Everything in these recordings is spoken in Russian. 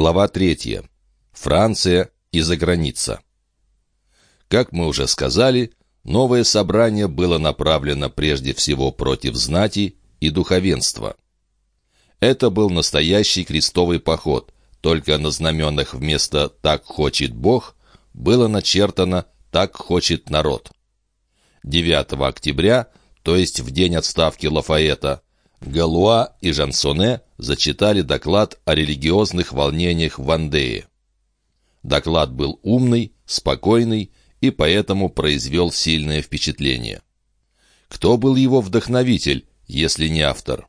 Глава 3. Франция и заграница. Как мы уже сказали, новое собрание было направлено прежде всего против знати и духовенства. Это был настоящий крестовый поход, только на знаменах вместо «так хочет Бог» было начертано «так хочет народ». 9 октября, то есть в день отставки Лафаэта, Галуа и Жансоне зачитали доклад о религиозных волнениях в Вандее. Доклад был умный, спокойный и поэтому произвел сильное впечатление. Кто был его вдохновитель, если не автор?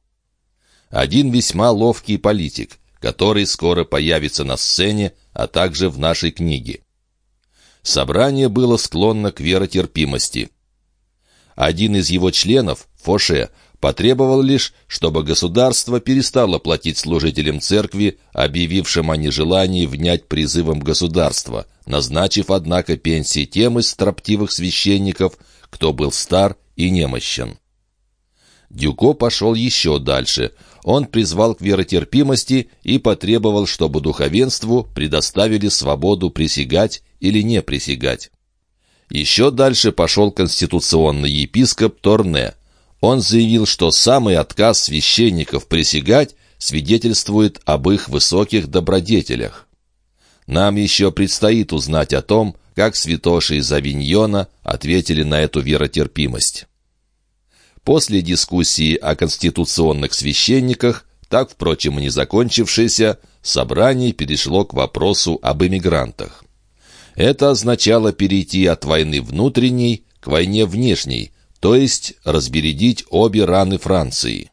Один весьма ловкий политик, который скоро появится на сцене, а также в нашей книге. Собрание было склонно к веротерпимости. Один из его членов, Фоше, потребовал лишь, чтобы государство перестало платить служителям церкви, объявившим о нежелании внять призывом государства, назначив, однако, пенсии тем из строптивых священников, кто был стар и немощен. Дюко пошел еще дальше. Он призвал к веротерпимости и потребовал, чтобы духовенству предоставили свободу присягать или не присягать. Еще дальше пошел конституционный епископ Торне – он заявил, что самый отказ священников присягать свидетельствует об их высоких добродетелях. Нам еще предстоит узнать о том, как святоши из Авиньона ответили на эту веротерпимость. После дискуссии о конституционных священниках, так, впрочем, и не закончившееся, собрание перешло к вопросу об эмигрантах. Это означало перейти от войны внутренней к войне внешней, то есть разбередить обе раны Франции.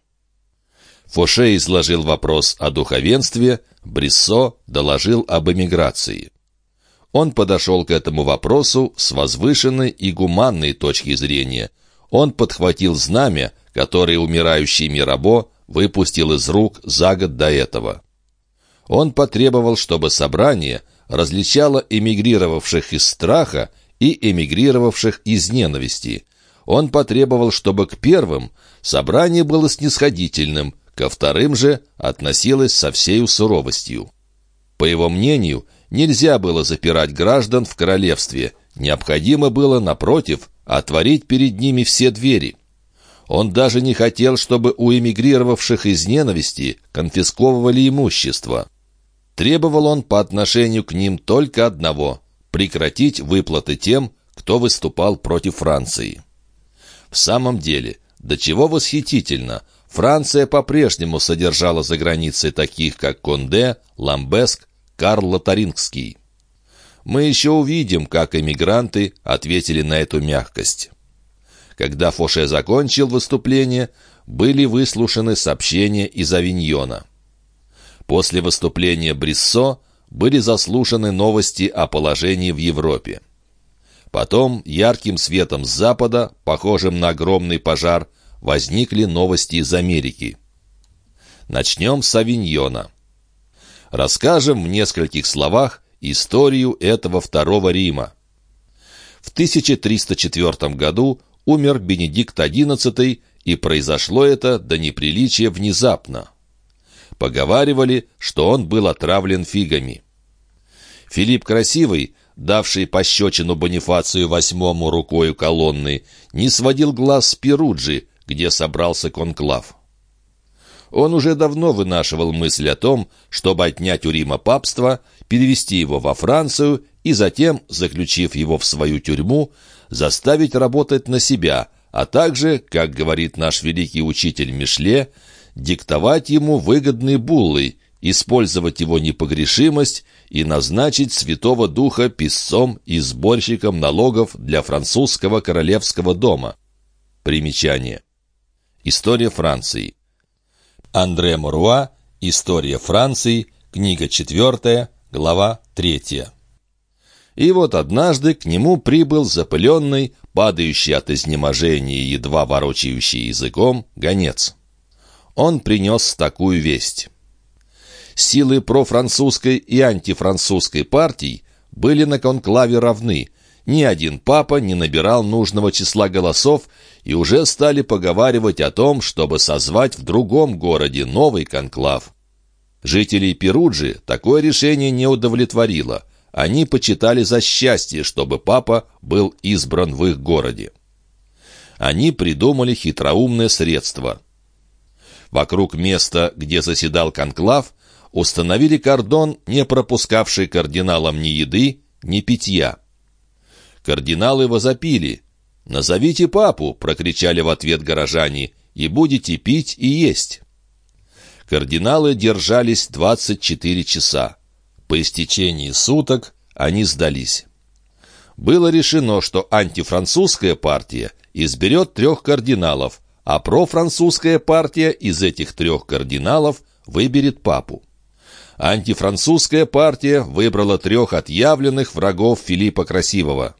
Фоше изложил вопрос о духовенстве, Бриссо доложил об эмиграции. Он подошел к этому вопросу с возвышенной и гуманной точки зрения. Он подхватил знамя, которое умирающий Мирабо выпустил из рук за год до этого. Он потребовал, чтобы собрание различало эмигрировавших из страха и эмигрировавших из ненависти, он потребовал, чтобы к первым собрание было снисходительным, ко вторым же относилось со всей суровостью. По его мнению, нельзя было запирать граждан в королевстве, необходимо было, напротив, отворить перед ними все двери. Он даже не хотел, чтобы у эмигрировавших из ненависти конфисковывали имущество. Требовал он по отношению к ним только одного – прекратить выплаты тем, кто выступал против Франции. В самом деле, до чего восхитительно, Франция по-прежнему содержала за границей таких, как Конде, Ламбеск, Карл Лотарингский. Мы еще увидим, как эмигранты ответили на эту мягкость. Когда Фоше закончил выступление, были выслушаны сообщения из Авиньона. После выступления Бриссо были заслушаны новости о положении в Европе. Потом ярким светом с запада, похожим на огромный пожар, возникли новости из Америки. Начнем с Авиньона. Расскажем в нескольких словах историю этого второго Рима. В 1304 году умер Бенедикт XI, и произошло это до неприличия внезапно. Поговаривали, что он был отравлен фигами. Филипп Красивый давший пощечину Бонифацию восьмому рукою колонны, не сводил глаз с Перуджи, где собрался конклав. Он уже давно вынашивал мысль о том, чтобы отнять у Рима папство, перевести его во Францию и затем, заключив его в свою тюрьму, заставить работать на себя, а также, как говорит наш великий учитель Мишле, диктовать ему выгодные буллы, использовать его непогрешимость и назначить Святого Духа писцом и сборщиком налогов для французского королевского дома. Примечание. История Франции. Андре Муруа. История Франции. Книга 4. Глава 3. И вот однажды к нему прибыл запыленный, падающий от изнеможения и едва ворочающий языком, гонец. Он принес такую весть силы профранцузской и антифранцузской партий были на конклаве равны. Ни один папа не набирал нужного числа голосов, и уже стали поговаривать о том, чтобы созвать в другом городе новый конклав. Жителей Перуджи такое решение не удовлетворило. Они почитали за счастье, чтобы папа был избран в их городе. Они придумали хитроумное средство. Вокруг места, где заседал конклав, установили кордон, не пропускавший кардиналам ни еды, ни питья. Кардиналы возопили. «Назовите папу!» — прокричали в ответ горожане. «И будете пить и есть!» Кардиналы держались 24 часа. По истечении суток они сдались. Было решено, что антифранцузская партия изберет трех кардиналов, а профранцузская партия из этих трех кардиналов выберет папу. Антифранцузская партия выбрала трех отъявленных врагов Филиппа Красивого.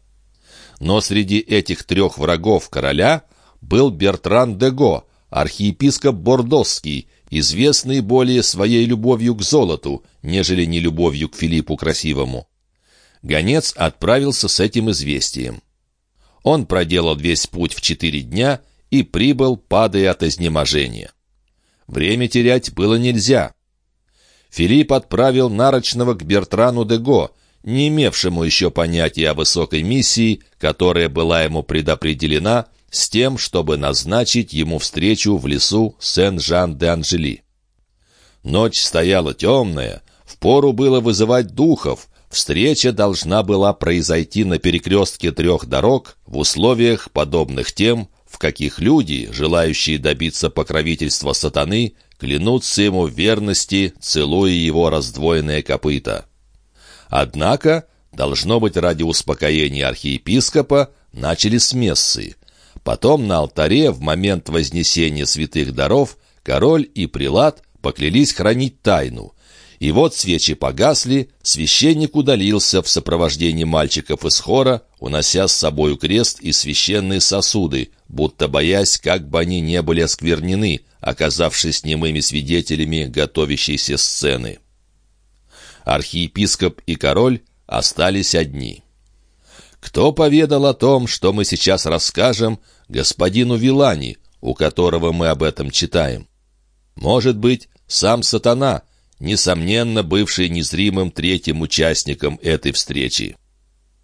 Но среди этих трех врагов короля был Бертран де Го, архиепископ Бордосский, известный более своей любовью к золоту, нежели не любовью к Филиппу Красивому. Гонец отправился с этим известием. Он проделал весь путь в четыре дня и прибыл, падая от изнеможения. Время терять было нельзя. Филипп отправил Нарочного к Бертрану де Го, не имевшему еще понятия о высокой миссии, которая была ему предопределена, с тем, чтобы назначить ему встречу в лесу Сен-Жан-де-Анжели. Ночь стояла темная, впору было вызывать духов, встреча должна была произойти на перекрестке трех дорог в условиях, подобных тем, в каких люди, желающие добиться покровительства сатаны, клянутся ему в верности, целуя его раздвоенное копыто. Однако, должно быть ради успокоения архиепископа, начали с мессы. Потом на алтаре в момент вознесения святых даров король и прилад поклялись хранить тайну. И вот свечи погасли, священник удалился в сопровождении мальчиков из хора, унося с собою крест и священные сосуды, будто боясь, как бы они не были осквернены, оказавшись немыми свидетелями готовящейся сцены. Архиепископ и король остались одни. Кто поведал о том, что мы сейчас расскажем, господину Вилани, у которого мы об этом читаем? Может быть, сам сатана, несомненно, бывший незримым третьим участником этой встречи.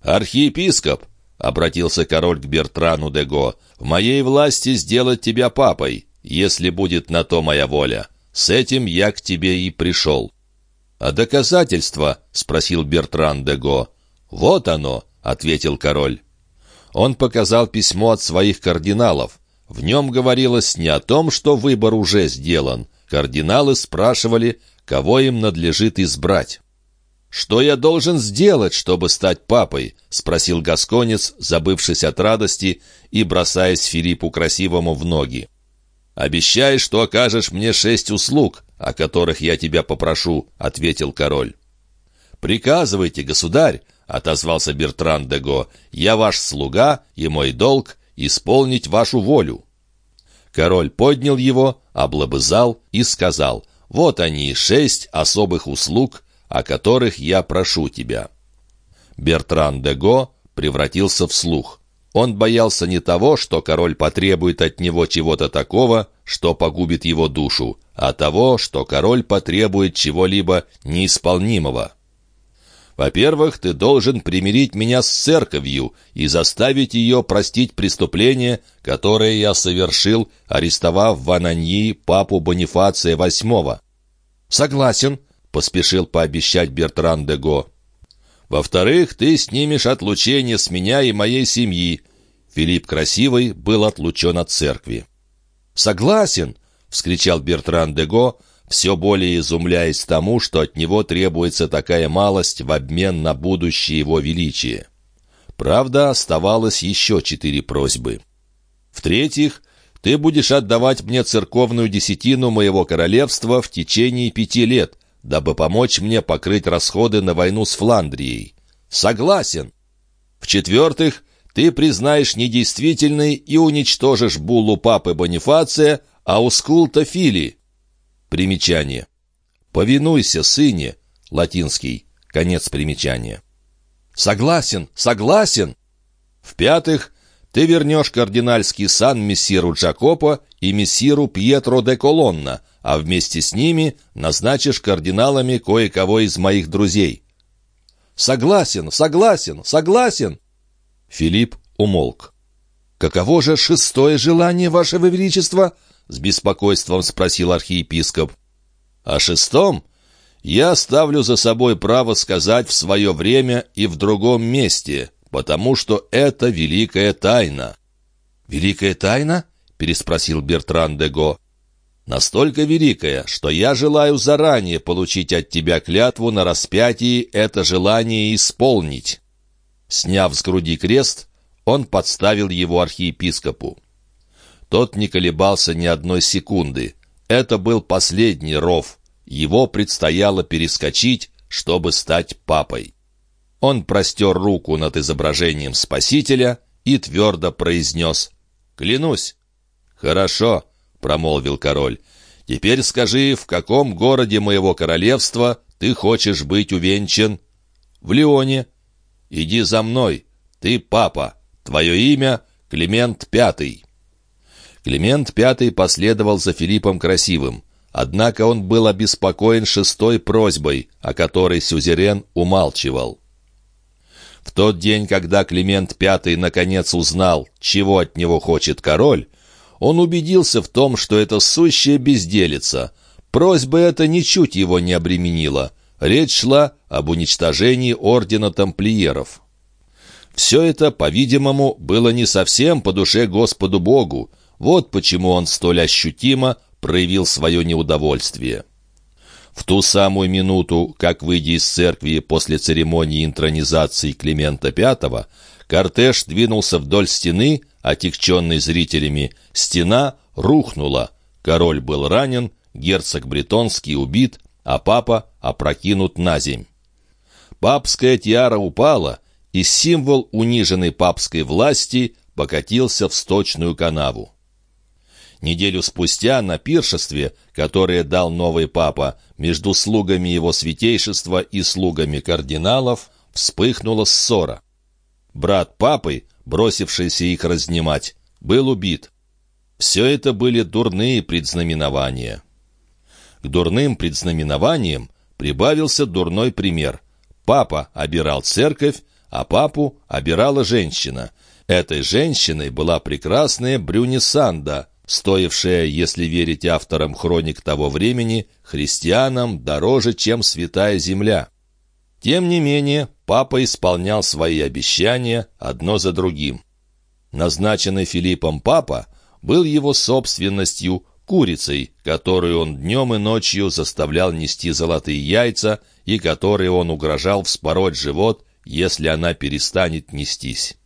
«Архиепископ!» — обратился король к Бертрану де Го. «В моей власти сделать тебя папой, если будет на то моя воля. С этим я к тебе и пришел». «А доказательства?» — спросил Бертран де Го. «Вот оно!» — ответил король. Он показал письмо от своих кардиналов. В нем говорилось не о том, что выбор уже сделан. Кардиналы спрашивали, кого им надлежит избрать. «Что я должен сделать, чтобы стать папой?» — спросил Гасконец, забывшись от радости и бросаясь Филиппу Красивому в ноги. «Обещай, что окажешь мне шесть услуг, о которых я тебя попрошу», — ответил король. «Приказывайте, государь», — отозвался Бертран де Го. «Я ваш слуга, и мой долг — исполнить вашу волю». Король поднял его, облобызал и сказал, «Вот они, шесть особых услуг, о которых я прошу тебя». Бертран де Го превратился в слух. Он боялся не того, что король потребует от него чего-то такого, что погубит его душу, а того, что король потребует чего-либо неисполнимого. Во-первых, ты должен примирить меня с церковью и заставить ее простить преступление, которое я совершил, арестовав в Ананьи папу Бонифация VIII. «Согласен», — поспешил пообещать Бертран де Го. «Во-вторых, ты снимешь отлучение с меня и моей семьи». Филипп Красивый был отлучен от церкви. «Согласен!» — вскричал Бертран де Го, все более изумляясь тому, что от него требуется такая малость в обмен на будущее его величие. Правда, оставалось еще четыре просьбы. В-третьих, ты будешь отдавать мне церковную десятину моего королевства в течение пяти лет, дабы помочь мне покрыть расходы на войну с Фландрией. Согласен. В-четвертых, ты признаешь недействительной и уничтожишь буллу папы Бонифация, а ускулта Фили, Примечание. «Повинуйся, сыне» — латинский, конец примечания. «Согласен, согласен!» В-пятых, ты вернешь кардинальский сан мессиру Джакопо и мессиру Пьетро де Колонна, а вместе с ними назначишь кардиналами кое-кого из моих друзей». «Согласен, согласен, согласен!» Филипп умолк. «Каково же шестое желание, Вашего Величества?» — с беспокойством спросил архиепископ. «О шестом я ставлю за собой право сказать в свое время и в другом месте, потому что это великая тайна». «Великая тайна?» — переспросил Бертран де Го. «Настолько великая, что я желаю заранее получить от тебя клятву на распятии это желание исполнить». Сняв с груди крест, он подставил его архиепископу. Тот не колебался ни одной секунды. Это был последний ров. Его предстояло перескочить, чтобы стать папой. Он простер руку над изображением Спасителя и твердо произнес «Клянусь». «Хорошо», — промолвил король. «Теперь скажи, в каком городе моего королевства ты хочешь быть увенчан?» «В Лионе». «Иди за мной. Ты папа. Твое имя — Климент Пятый». Климент Пятый последовал за Филиппом Красивым. Однако он был обеспокоен шестой просьбой, о которой Сюзерен умалчивал. В тот день, когда Климент V наконец узнал, чего от него хочет король, он убедился в том, что это сущая безделица. Просьба эта ничуть его не обременила. Речь шла об уничтожении ордена тамплиеров. Все это, по-видимому, было не совсем по душе Господу Богу. Вот почему он столь ощутимо проявил свое неудовольствие. В ту самую минуту, как, выйдя из церкви после церемонии интронизации Климента V, кортеж двинулся вдоль стены, отягченный зрителями. Стена рухнула. Король был ранен, герцог Бретонский убит, а папа опрокинут на земь. Папская тиара упала, и символ униженной папской власти покатился в сточную канаву. Неделю спустя на пиршестве, которое дал новый папа, между слугами его святейшества и слугами кардиналов, вспыхнула ссора. Брат папы, бросившийся их разнимать, был убит. Все это были дурные предзнаменования. К дурным предзнаменованиям прибавился дурной пример. Папа обирал церковь, а папу обирала женщина. Этой женщиной была прекрасная Брюнисанда, стоившая, если верить авторам хроник того времени, христианам дороже, чем святая земля. Тем не менее, папа исполнял свои обещания одно за другим. Назначенный Филиппом папа был его собственностью, курицей, которую он днем и ночью заставлял нести золотые яйца и которой он угрожал вспороть живот, если она перестанет нестись.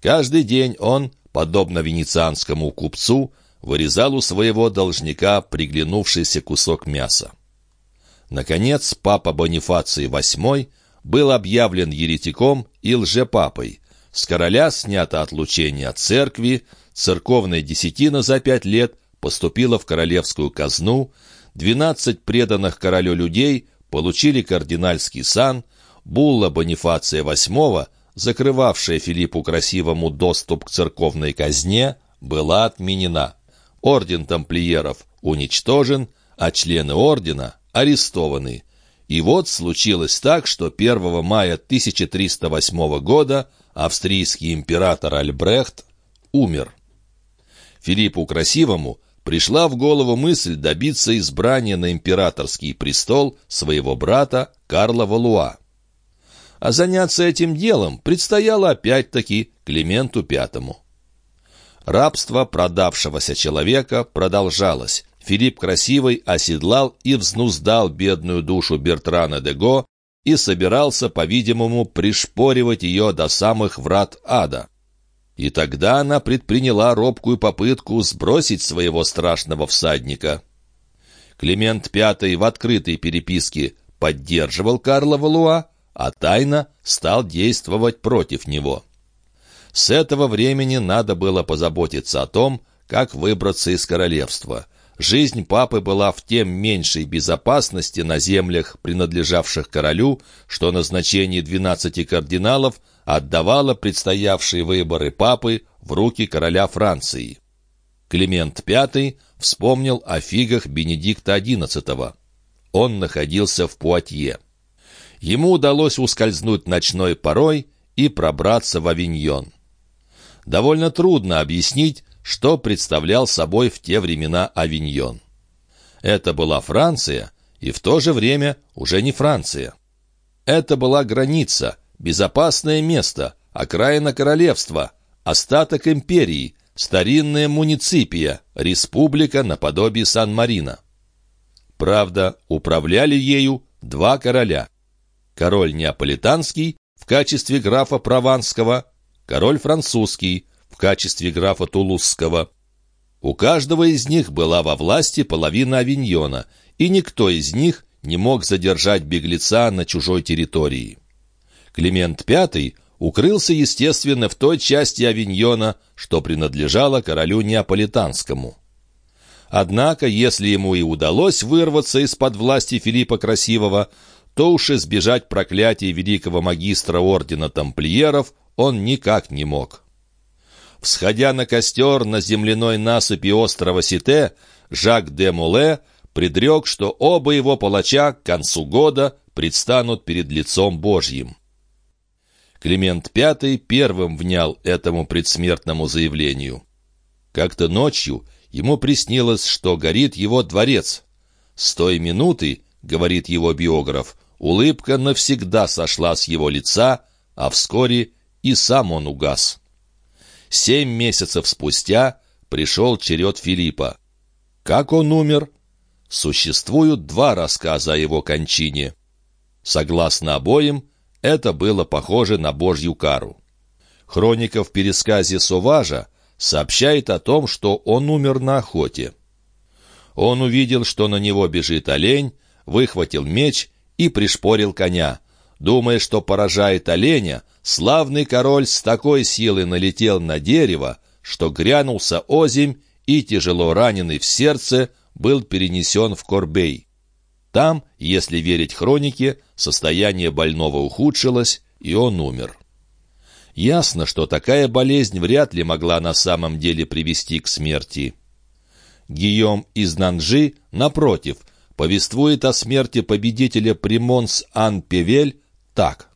Каждый день он, подобно венецианскому купцу, вырезал у своего должника приглянувшийся кусок мяса. Наконец, папа Бонифаций VIII был объявлен еретиком и лжепапой. С короля снято отлучение от церкви, церковная десятина за пять лет поступила в королевскую казну, двенадцать преданных королю людей получили кардинальский сан, булла Бонифация VIII, закрывавшая Филиппу Красивому доступ к церковной казне, была отменена. Орден тамплиеров уничтожен, а члены ордена арестованы. И вот случилось так, что 1 мая 1308 года австрийский император Альбрехт умер. Филиппу Красивому пришла в голову мысль добиться избрания на императорский престол своего брата Карла Валуа. А заняться этим делом предстояло опять-таки Клименту Пятому. Рабство продавшегося человека продолжалось. Филипп Красивый оседлал и взнуздал бедную душу Бертрана де Го и собирался, по-видимому, пришпоривать ее до самых врат ада. И тогда она предприняла робкую попытку сбросить своего страшного всадника. Климент V в открытой переписке поддерживал Карла Валуа, а тайно стал действовать против него. С этого времени надо было позаботиться о том, как выбраться из королевства. Жизнь папы была в тем меньшей безопасности на землях, принадлежавших королю, что назначение двенадцати кардиналов отдавало предстоявшие выборы папы в руки короля Франции. Климент V вспомнил о фигах Бенедикта XI. Он находился в Пуатье. Ему удалось ускользнуть ночной порой и пробраться в Авиньон. Довольно трудно объяснить, что представлял собой в те времена Авиньон. Это была Франция, и в то же время уже не Франция. Это была граница, безопасное место, окраина королевства, остаток империи, старинная муниципия, республика наподобие Сан-Марино. Правда, управляли ею два короля. Король неаполитанский в качестве графа Прованского, король французский качестве графа Тулузского. У каждого из них была во власти половина авиньона, и никто из них не мог задержать беглеца на чужой территории. Климент V укрылся, естественно, в той части авиньона, что принадлежало королю Неаполитанскому. Однако, если ему и удалось вырваться из-под власти Филиппа Красивого, то уж избежать проклятия великого магистра ордена тамплиеров он никак не мог. Всходя на костер на земляной насыпи острова Сите, Жак де Муле предрек, что оба его палача к концу года предстанут перед лицом Божьим. Климент V первым внял этому предсмертному заявлению. Как-то ночью ему приснилось, что горит его дворец. С той минуты, говорит его биограф, улыбка навсегда сошла с его лица, а вскоре и сам он угас. Семь месяцев спустя пришел черед Филиппа. Как он умер? Существуют два рассказа о его кончине. Согласно обоим, это было похоже на божью кару. Хроника в пересказе Суважа сообщает о том, что он умер на охоте. Он увидел, что на него бежит олень, выхватил меч и пришпорил коня. Думая, что поражает оленя, славный король с такой силой налетел на дерево, что грянулся озимь и, тяжело раненый в сердце, был перенесен в Корбей. Там, если верить хронике, состояние больного ухудшилось, и он умер. Ясно, что такая болезнь вряд ли могла на самом деле привести к смерти. Гийом из Нанжи, напротив, повествует о смерти победителя Примонс Ан-Певель так.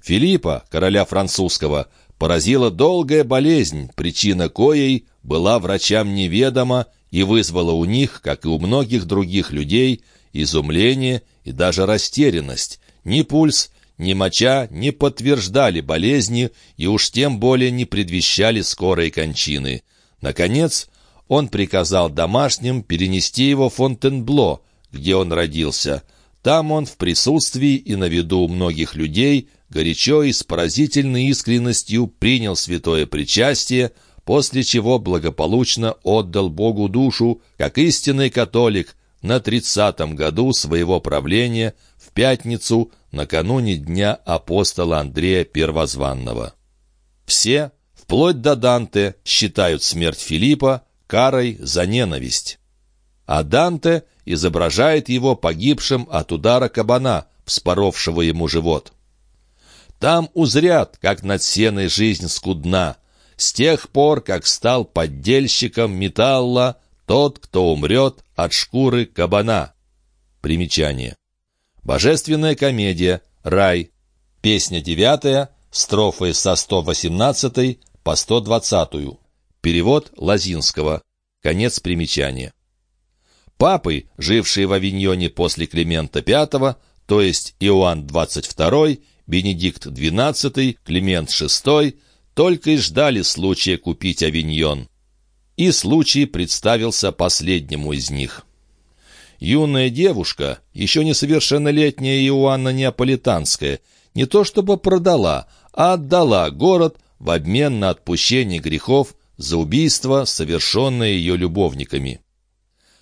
Филиппа, короля французского, поразила долгая болезнь, причина коей была врачам неведома и вызвала у них, как и у многих других людей, изумление и даже растерянность. Ни пульс, ни моча не подтверждали болезни и уж тем более не предвещали скорой кончины. Наконец, он приказал домашним перенести его в Фонтенбло, где он родился. Там он в присутствии и на виду многих людей горячо и с поразительной искренностью принял святое причастие, после чего благополучно отдал Богу душу, как истинный католик, на тридцатом году своего правления в пятницу накануне дня апостола Андрея Первозванного. Все, вплоть до Данте, считают смерть Филиппа карой за ненависть. А Данте изображает его погибшим от удара кабана, вспоровшего ему живот. Там узрят, как над сеной жизнь скудна, с тех пор, как стал поддельщиком металла тот, кто умрет от шкуры кабана. Примечание. Божественная комедия «Рай». Песня девятая, строфы со 118 по 120. Перевод Лазинского. Конец примечания. Папы, жившие в Авиньоне после Климента V, то есть Иоанн XXII, Бенедикт XII, Климент VI, только и ждали случая купить Авиньон. И случай представился последнему из них. Юная девушка, еще несовершеннолетняя Иоанна Неаполитанская, не то чтобы продала, а отдала город в обмен на отпущение грехов за убийство, совершенное ее любовниками.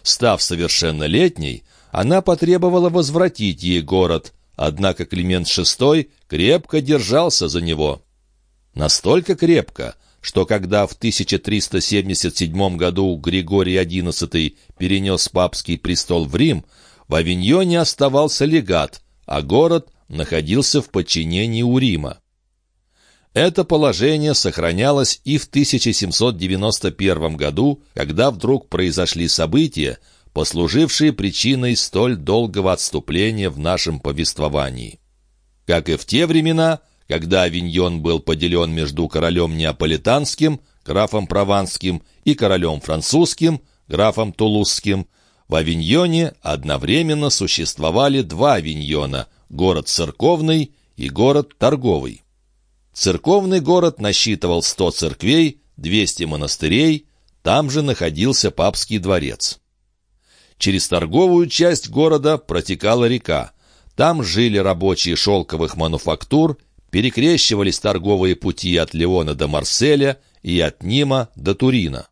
Став совершеннолетней, она потребовала возвратить ей город, однако Климент VI крепко держался за него. Настолько крепко, что когда в 1377 году Григорий XI перенес папский престол в Рим, в Авиньоне оставался легат, а город находился в подчинении у Рима. Это положение сохранялось и в 1791 году, когда вдруг произошли события, послужившие причиной столь долгого отступления в нашем повествовании. Как и в те времена, когда Авиньон был поделен между королем неаполитанским, графом Прованским, и королем французским, графом Тулузским, в Авиньоне одновременно существовали два Авиньона – город церковный и город торговый. Церковный город насчитывал 100 церквей, 200 монастырей, там же находился папский дворец. Через торговую часть города протекала река. Там жили рабочие шелковых мануфактур, перекрещивались торговые пути от Леона до Марселя и от Нима до Турина.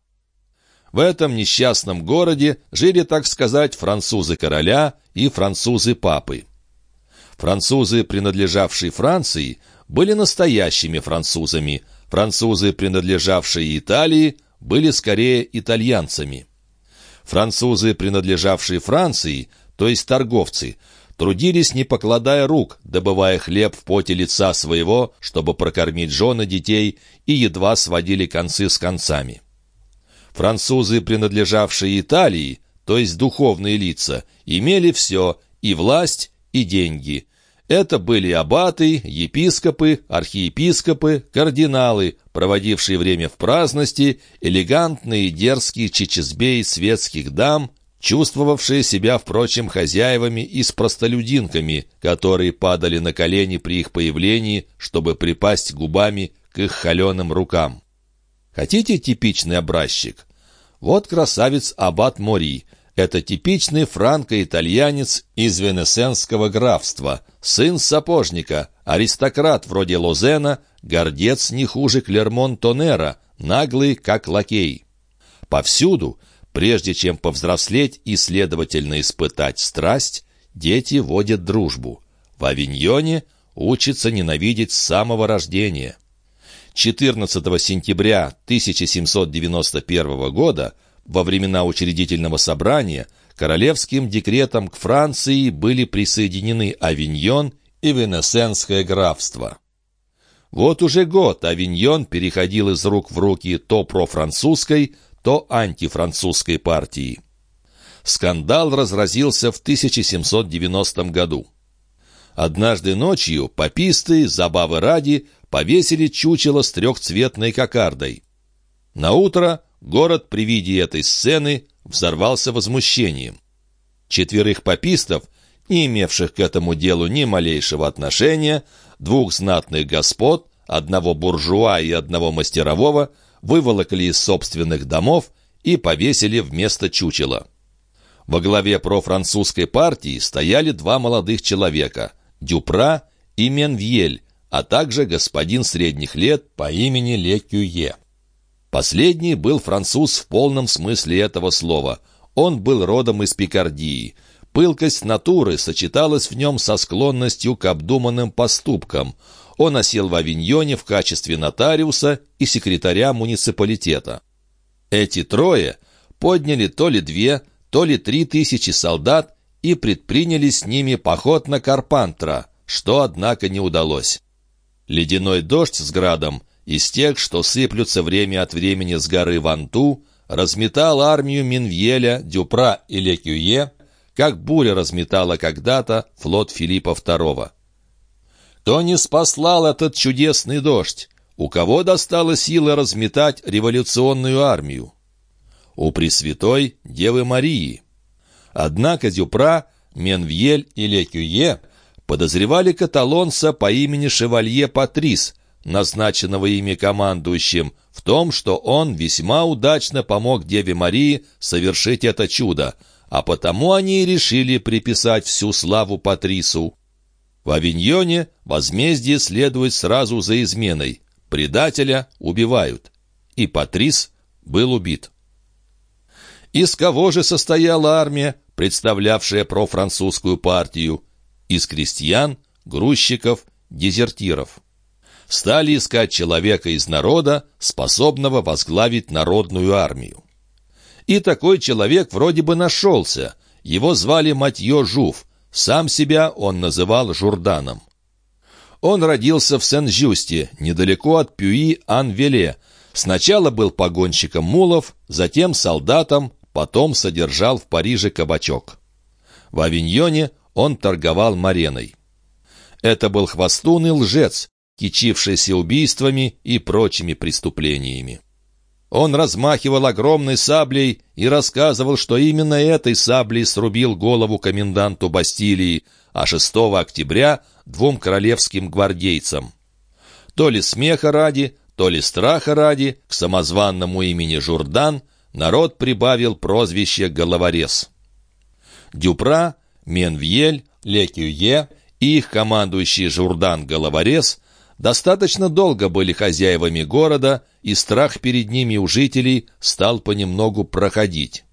В этом несчастном городе жили, так сказать, французы короля и французы папы. Французы, принадлежавшие Франции, были настоящими французами. Французы, принадлежавшие Италии, были скорее итальянцами. Французы, принадлежавшие Франции, то есть торговцы, трудились, не покладая рук, добывая хлеб в поте лица своего, чтобы прокормить жены детей, и едва сводили концы с концами. Французы, принадлежавшие Италии, то есть духовные лица, имели все, и власть, и деньги. Это были аббаты, епископы, архиепископы, кардиналы, проводившие время в праздности, элегантные дерзкие чечезбеи светских дам, чувствовавшие себя, впрочем, хозяевами и с простолюдинками, которые падали на колени при их появлении, чтобы припасть губами к их холеным рукам. Хотите типичный образчик? Вот красавец Аббат Мори — это типичный франко-итальянец из венесенского графства, сын сапожника, аристократ вроде Лозена, гордец не хуже Клермон-Тонера, наглый, как лакей. Повсюду, прежде чем повзрослеть и, следовательно, испытать страсть, дети водят дружбу. В Авиньоне учатся ненавидеть с самого рождения. 14 сентября 1791 года во времена учредительного собрания королевским декретом к Франции были присоединены Авиньон и Венесенское графство. Вот уже год Авиньон переходил из рук в руки то профранцузской, то антифранцузской партии. Скандал разразился в 1790 году. Однажды ночью пописты, забавы ради, повесили чучело с трехцветной кокардой. Наутро Город при виде этой сцены взорвался возмущением. Четверых попистов, не имевших к этому делу ни малейшего отношения, двух знатных господ, одного буржуа и одного мастерового, выволокли из собственных домов и повесили вместо чучела. Во главе профранцузской партии стояли два молодых человека – Дюпра и Менвьель, а также господин средних лет по имени Ле Кюе. Последний был француз в полном смысле этого слова. Он был родом из Пикардии. Пылкость натуры сочеталась в нем со склонностью к обдуманным поступкам. Он осел в Авиньоне в качестве нотариуса и секретаря муниципалитета. Эти трое подняли то ли две, то ли три тысячи солдат и предприняли с ними поход на Карпантра, что, однако, не удалось. Ледяной дождь с градом из тех, что сыплются время от времени с горы Ванту, разметал армию Минвьеля, Дюпра и Лекюе, как буря разметала когда-то флот Филиппа II. Кто не спаслал этот чудесный дождь? У кого достало силы разметать революционную армию? У Пресвятой Девы Марии. Однако Дюпра, Менвьель и Лекюе подозревали каталонца по имени Шевалье Патрис, назначенного ими командующим, в том, что он весьма удачно помог Деве Марии совершить это чудо, а потому они и решили приписать всю славу Патрису. В Авиньоне возмездие следует сразу за изменой. Предателя убивают. И Патрис был убит. Из кого же состояла армия, представлявшая профранцузскую партию? Из крестьян, грузчиков, дезертиров стали искать человека из народа, способного возглавить народную армию. И такой человек вроде бы нашелся. Его звали Матье Жув. Сам себя он называл Журданом. Он родился в Сен-Жюсте, недалеко от Пюи-Ан-Веле. Сначала был погонщиком мулов, затем солдатом, потом содержал в Париже кабачок. В Авиньоне он торговал мареной. Это был хвостун и лжец, кичившийся убийствами и прочими преступлениями. Он размахивал огромной саблей и рассказывал, что именно этой саблей срубил голову коменданту Бастилии, а 6 октября — двум королевским гвардейцам. То ли смеха ради, то ли страха ради, к самозванному имени Журдан народ прибавил прозвище «Головорез». Дюпра, Менвьель, Лекюе и их командующий Журдан Головорез достаточно долго были хозяевами города, и страх перед ними у жителей стал понемногу проходить.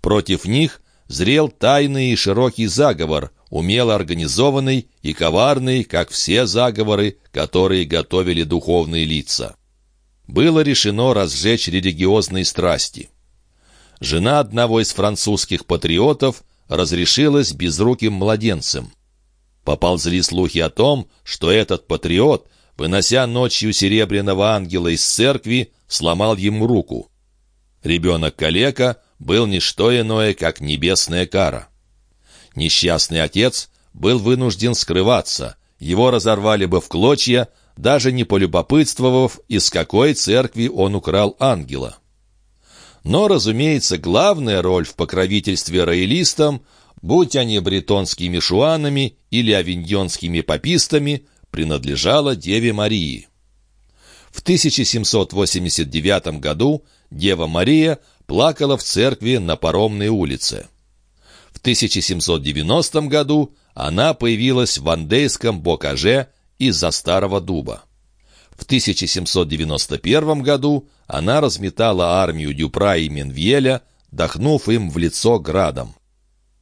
Против них зрел тайный и широкий заговор, умело организованный и коварный, как все заговоры, которые готовили духовные лица. Было решено разжечь религиозные страсти. Жена одного из французских патриотов разрешилась безруким младенцем. Поползли слухи о том, что этот патриот, вынося ночью серебряного ангела из церкви, сломал ему руку. Ребенок-калека был не что иное, как небесная кара. Несчастный отец был вынужден скрываться, его разорвали бы в клочья, даже не полюбопытствовав, из какой церкви он украл ангела. Но, разумеется, главная роль в покровительстве роялистам будь они бретонскими шуанами или авиньонскими папистами, принадлежала Деве Марии. В 1789 году Дева Мария плакала в церкви на Паромной улице. В 1790 году она появилась в Андейском Бокаже из-за старого дуба. В 1791 году она разметала армию Дюпра и Менвьеля, дохнув им в лицо градом.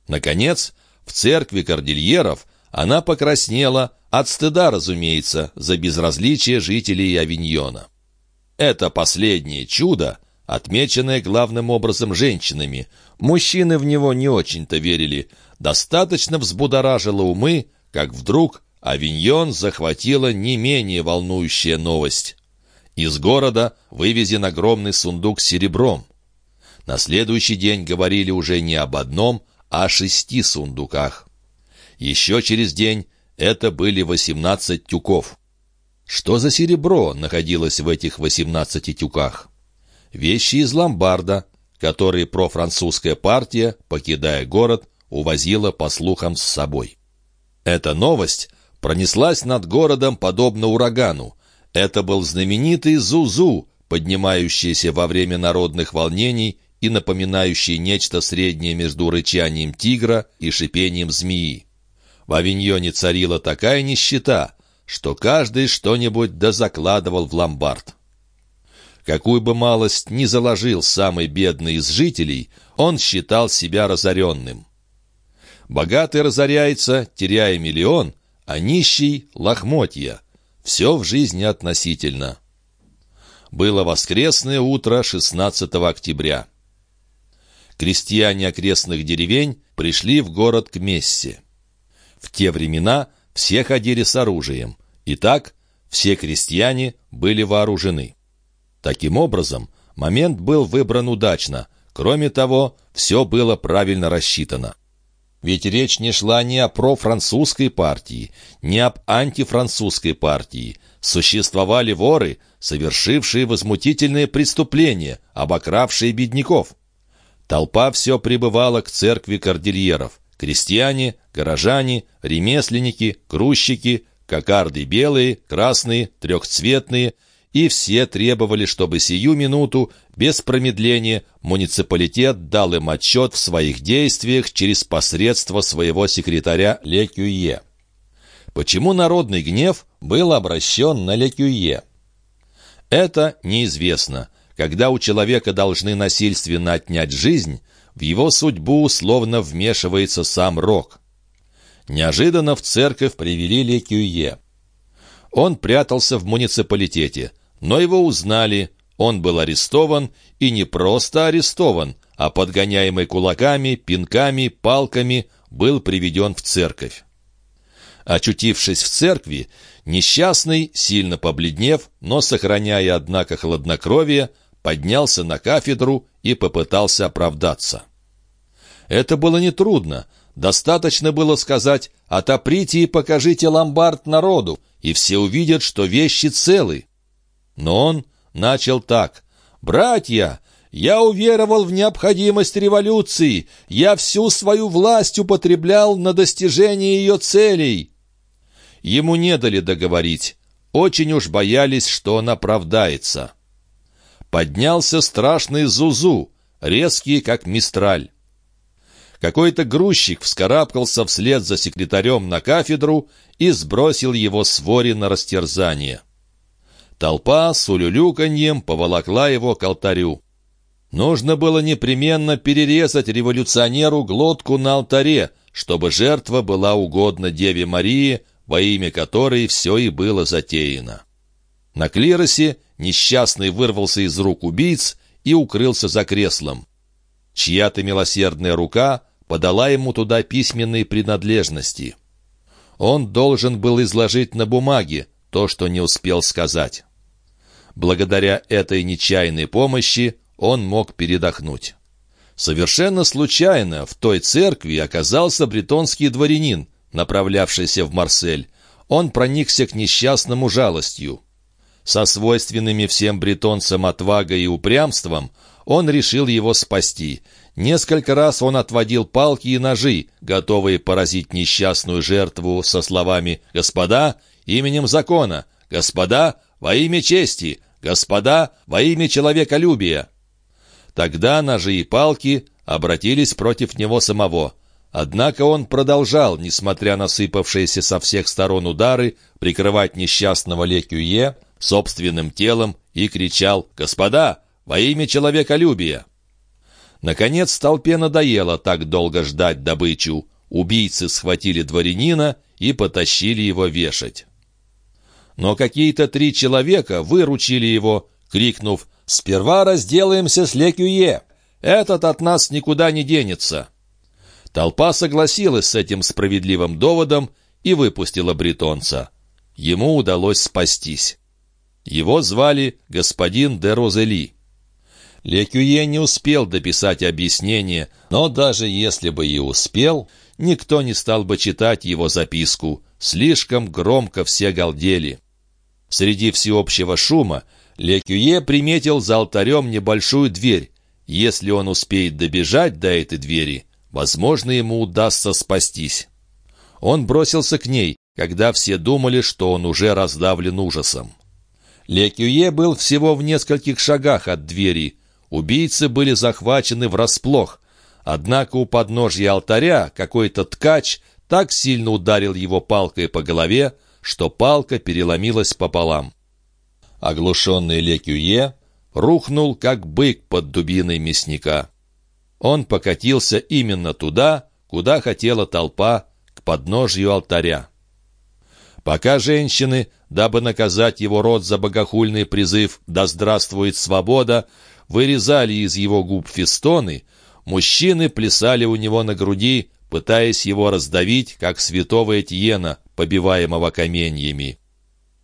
Наконец, в церкви кордильеров она покраснела, от стыда, разумеется, за безразличие жителей Авиньона. Это последнее чудо, отмеченное главным образом женщинами, мужчины в него не очень-то верили, достаточно взбудоражило умы, как вдруг Авиньон захватила не менее волнующая новость. Из города вывезен огромный сундук с серебром. На следующий день говорили уже не об одном, о шести сундуках. Еще через день это были восемнадцать тюков. Что за серебро находилось в этих восемнадцати тюках? Вещи из ломбарда, которые профранцузская партия, покидая город, увозила, по слухам, с собой. Эта новость пронеслась над городом подобно урагану. Это был знаменитый Зузу, поднимающийся во время народных волнений и напоминающий нечто среднее между рычанием тигра и шипением змеи. В Авиньоне царила такая нищета, что каждый что-нибудь дозакладывал в ломбард. Какую бы малость ни заложил самый бедный из жителей, он считал себя разоренным. Богатый разоряется, теряя миллион, а нищий — лохмотья. Все в жизни относительно. Было воскресное утро 16 октября крестьяне окрестных деревень пришли в город к Мессе. В те времена все ходили с оружием. Итак, все крестьяне были вооружены. Таким образом, момент был выбран удачно. Кроме того, все было правильно рассчитано. Ведь речь не шла ни о профранцузской партии, ни об антифранцузской партии. Существовали воры, совершившие возмутительные преступления, обокравшие бедняков. Толпа все прибывала к церкви кордильеров. Крестьяне, горожане, ремесленники, грузчики, кокарды белые, красные, трехцветные, и все требовали, чтобы сию минуту, без промедления, муниципалитет дал им отчет в своих действиях через посредство своего секретаря Лекюе. Почему народный гнев был обращен на Лекюе? Это неизвестно. Когда у человека должны насильственно отнять жизнь, в его судьбу словно вмешивается сам Рок. Неожиданно в церковь привели Лекюе. Он прятался в муниципалитете, но его узнали, он был арестован, и не просто арестован, а подгоняемый кулаками, пинками, палками, был приведен в церковь. Очутившись в церкви, несчастный, сильно побледнев, но сохраняя, однако, хладнокровие, поднялся на кафедру и попытался оправдаться. Это было нетрудно. Достаточно было сказать «отоприте и покажите ломбард народу», и все увидят, что вещи целы. Но он начал так. «Братья, я уверовал в необходимость революции. Я всю свою власть употреблял на достижение ее целей. Ему не дали договорить. Очень уж боялись, что он оправдается. Поднялся страшный Зузу, резкий, как мистраль. Какой-то грузчик вскарабкался вслед за секретарем на кафедру и сбросил его с вори на растерзание. Толпа с улюлюканьем поволокла его к алтарю. Нужно было непременно перерезать революционеру глотку на алтаре, чтобы жертва была угодна Деве Марии, во имя которой все и было затеяно. На клиросе несчастный вырвался из рук убийц и укрылся за креслом. Чья-то милосердная рука подала ему туда письменные принадлежности. Он должен был изложить на бумаге то, что не успел сказать. Благодаря этой нечаянной помощи он мог передохнуть. Совершенно случайно в той церкви оказался бретонский дворянин, направлявшийся в Марсель, он проникся к несчастному жалостью. Со свойственными всем бретонцам отвагой и упрямством он решил его спасти. Несколько раз он отводил палки и ножи, готовые поразить несчастную жертву со словами «Господа, именем закона! Господа, во имя чести! Господа, во имя человеколюбия!» Тогда ножи и палки обратились против него самого – Однако он продолжал, несмотря на сыпавшиеся со всех сторон удары, прикрывать несчастного Лекюе собственным телом и кричал «Господа, во имя человеколюбия!». Наконец толпе надоело так долго ждать добычу. Убийцы схватили дворянина и потащили его вешать. Но какие-то три человека выручили его, крикнув «Сперва разделаемся с Лекюе! Этот от нас никуда не денется!» Толпа согласилась с этим справедливым доводом и выпустила бретонца. Ему удалось спастись. Его звали господин де Розели. Лекюе не успел дописать объяснение, но даже если бы и успел, никто не стал бы читать его записку. Слишком громко все галдели. Среди всеобщего шума Лекюе приметил за алтарем небольшую дверь. Если он успеет добежать до этой двери, Возможно, ему удастся спастись. Он бросился к ней, когда все думали, что он уже раздавлен ужасом. Лекюе был всего в нескольких шагах от двери. Убийцы были захвачены врасплох. Однако у подножья алтаря какой-то ткач так сильно ударил его палкой по голове, что палка переломилась пополам. Оглушенный Лекюе рухнул, как бык под дубиной мясника. Он покатился именно туда, куда хотела толпа, к подножью алтаря. Пока женщины, дабы наказать его род за богохульный призыв «Да здравствует свобода!», вырезали из его губ фестоны, мужчины плясали у него на груди, пытаясь его раздавить, как святого Этьена, побиваемого каменьями.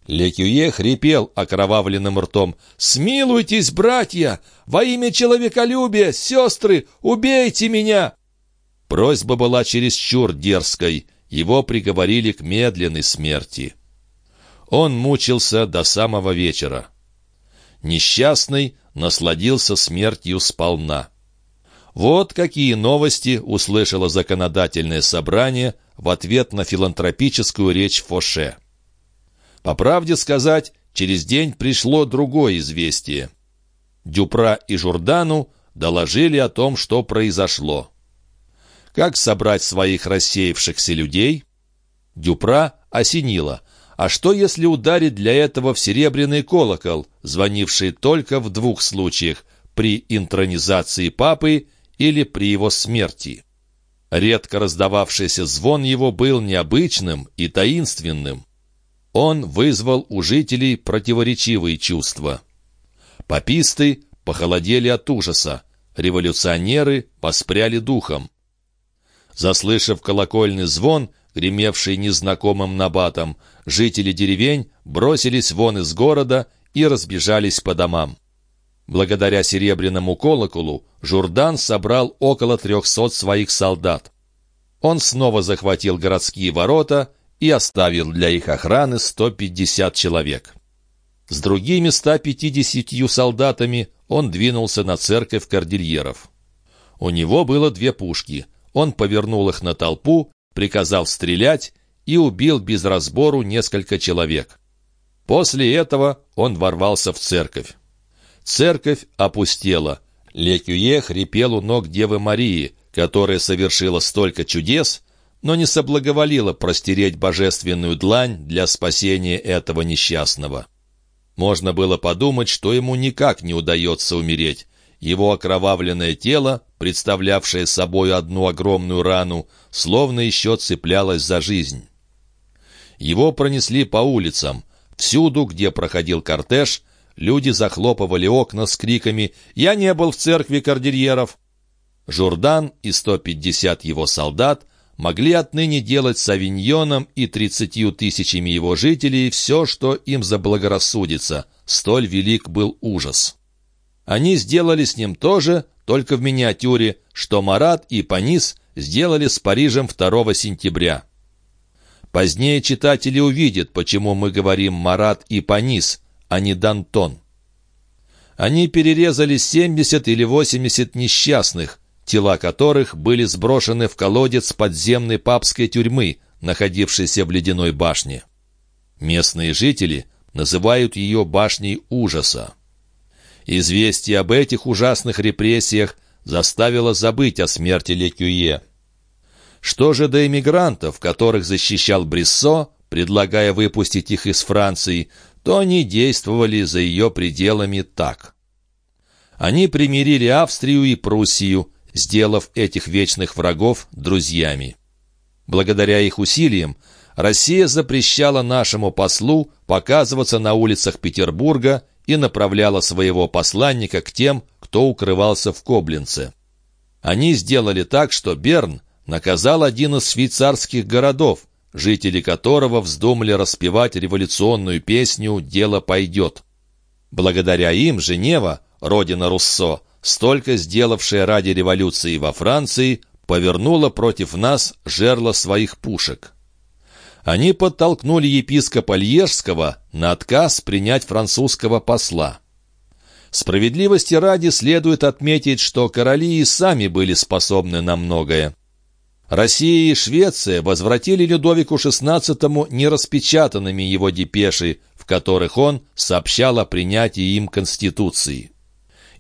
Лекюе хрипел окровавленным ртом. «Смилуйтесь, братья! Во имя человеколюбия, сестры, убейте меня!» Просьба была чересчур дерзкой. Его приговорили к медленной смерти. Он мучился до самого вечера. Несчастный насладился смертью сполна. Вот какие новости услышало законодательное собрание в ответ на филантропическую речь Фоше. По правде сказать, через день пришло другое известие. Дюпра и Журдану доложили о том, что произошло. Как собрать своих рассеявшихся людей? Дюпра осенила. А что, если ударить для этого в серебряный колокол, звонивший только в двух случаях, при интронизации папы или при его смерти? Редко раздававшийся звон его был необычным и таинственным он вызвал у жителей противоречивые чувства. Паписты похолодели от ужаса, революционеры поспряли духом. Заслышав колокольный звон, гремевший незнакомым набатом, жители деревень бросились вон из города и разбежались по домам. Благодаря серебряному колоколу Журдан собрал около трехсот своих солдат. Он снова захватил городские ворота и оставил для их охраны 150 человек. С другими 150 солдатами он двинулся на церковь кордильеров. У него было две пушки. Он повернул их на толпу, приказал стрелять и убил без разбору несколько человек. После этого он ворвался в церковь. Церковь опустела. Лекюе хрипел у ног Девы Марии, которая совершила столько чудес, но не соблаговолила простереть божественную длань для спасения этого несчастного. Можно было подумать, что ему никак не удается умереть. Его окровавленное тело, представлявшее собой одну огромную рану, словно еще цеплялось за жизнь. Его пронесли по улицам. Всюду, где проходил кортеж, люди захлопывали окна с криками «Я не был в церкви кордильеров!». Журдан и 150 его солдат могли отныне делать с Авиньоном и тридцатью тысячами его жителей все, что им заблагорассудится. Столь велик был ужас. Они сделали с ним то же, только в миниатюре, что Марат и Панис сделали с Парижем 2 сентября. Позднее читатели увидят, почему мы говорим Марат и Панис, а не Дантон. Они перерезали 70 или 80 несчастных, тела которых были сброшены в колодец подземной папской тюрьмы, находившейся в ледяной башне. Местные жители называют ее башней ужаса. Известие об этих ужасных репрессиях заставило забыть о смерти Лекюе. Что же до эмигрантов, которых защищал Бриссо, предлагая выпустить их из Франции, то они действовали за ее пределами так. Они примирили Австрию и Пруссию, сделав этих вечных врагов друзьями. Благодаря их усилиям Россия запрещала нашему послу показываться на улицах Петербурга и направляла своего посланника к тем, кто укрывался в Коблинце. Они сделали так, что Берн наказал один из швейцарских городов, жители которого вздумали распевать революционную песню «Дело пойдет». Благодаря им Женева, родина Руссо, столько сделавшая ради революции во Франции, повернула против нас жерло своих пушек. Они подтолкнули епископа Льежского на отказ принять французского посла. Справедливости ради следует отметить, что короли и сами были способны на многое. Россия и Швеция возвратили Людовику XVI нераспечатанными его депеши, в которых он сообщал о принятии им Конституции.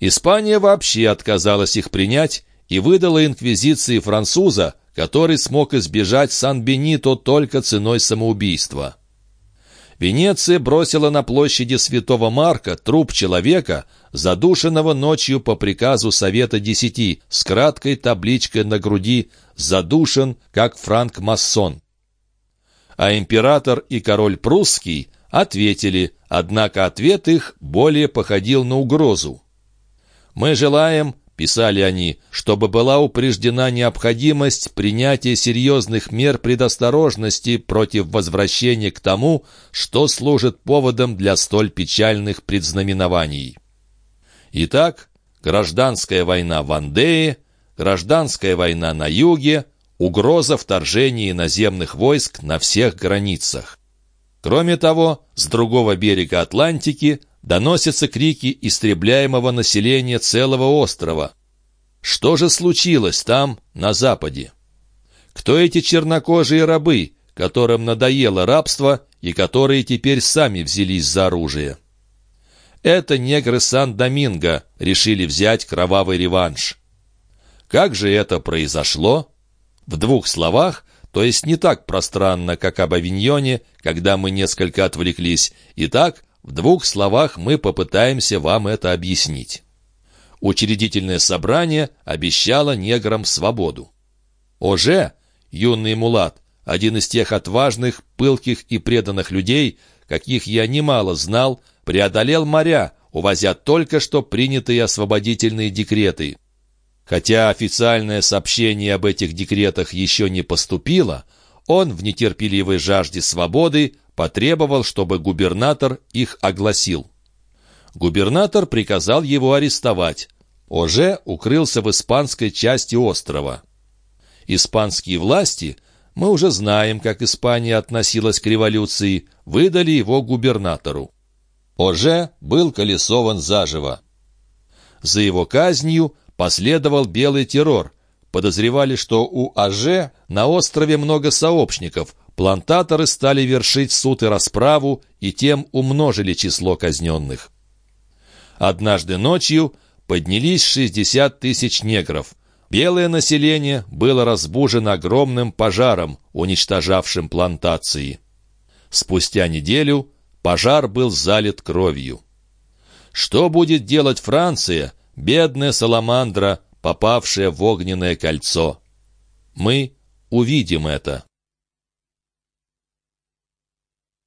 Испания вообще отказалась их принять и выдала инквизиции француза, который смог избежать Сан-Бенито только ценой самоубийства. Венеция бросила на площади Святого Марка труп человека, задушенного ночью по приказу Совета Десяти, с краткой табличкой на груди «Задушен, как франк-масон». А император и король прусский ответили, однако ответ их более походил на угрозу. «Мы желаем, — писали они, — чтобы была упреждена необходимость принятия серьезных мер предосторожности против возвращения к тому, что служит поводом для столь печальных предзнаменований». Итак, гражданская война в Андее, гражданская война на юге, угроза вторжения иноземных войск на всех границах. Кроме того, с другого берега Атлантики доносятся крики истребляемого населения целого острова. Что же случилось там, на западе? Кто эти чернокожие рабы, которым надоело рабство и которые теперь сами взялись за оружие? Это негры Сан-Доминго решили взять кровавый реванш. Как же это произошло? В двух словах, то есть не так пространно, как об Авиньоне, когда мы несколько отвлеклись. Итак, в двух словах мы попытаемся вам это объяснить. Учредительное собрание обещало неграм свободу. Оже, юный мулат, один из тех отважных, пылких и преданных людей, каких я немало знал, преодолел моря, увозя только что принятые освободительные декреты. Хотя официальное сообщение об этих декретах еще не поступило, он в нетерпеливой жажде свободы потребовал, чтобы губернатор их огласил. Губернатор приказал его арестовать. Оже укрылся в испанской части острова. Испанские власти, мы уже знаем, как Испания относилась к революции, выдали его губернатору. Оже был колесован заживо. За его казнью последовал белый террор. Подозревали, что у Аже на острове много сообщников. Плантаторы стали вершить суд и расправу, и тем умножили число казненных. Однажды ночью поднялись 60 тысяч негров. Белое население было разбужено огромным пожаром, уничтожавшим плантации. Спустя неделю пожар был залит кровью. Что будет делать Франция, бедная Саламандра, попавшая в огненное кольцо? Мы увидим это.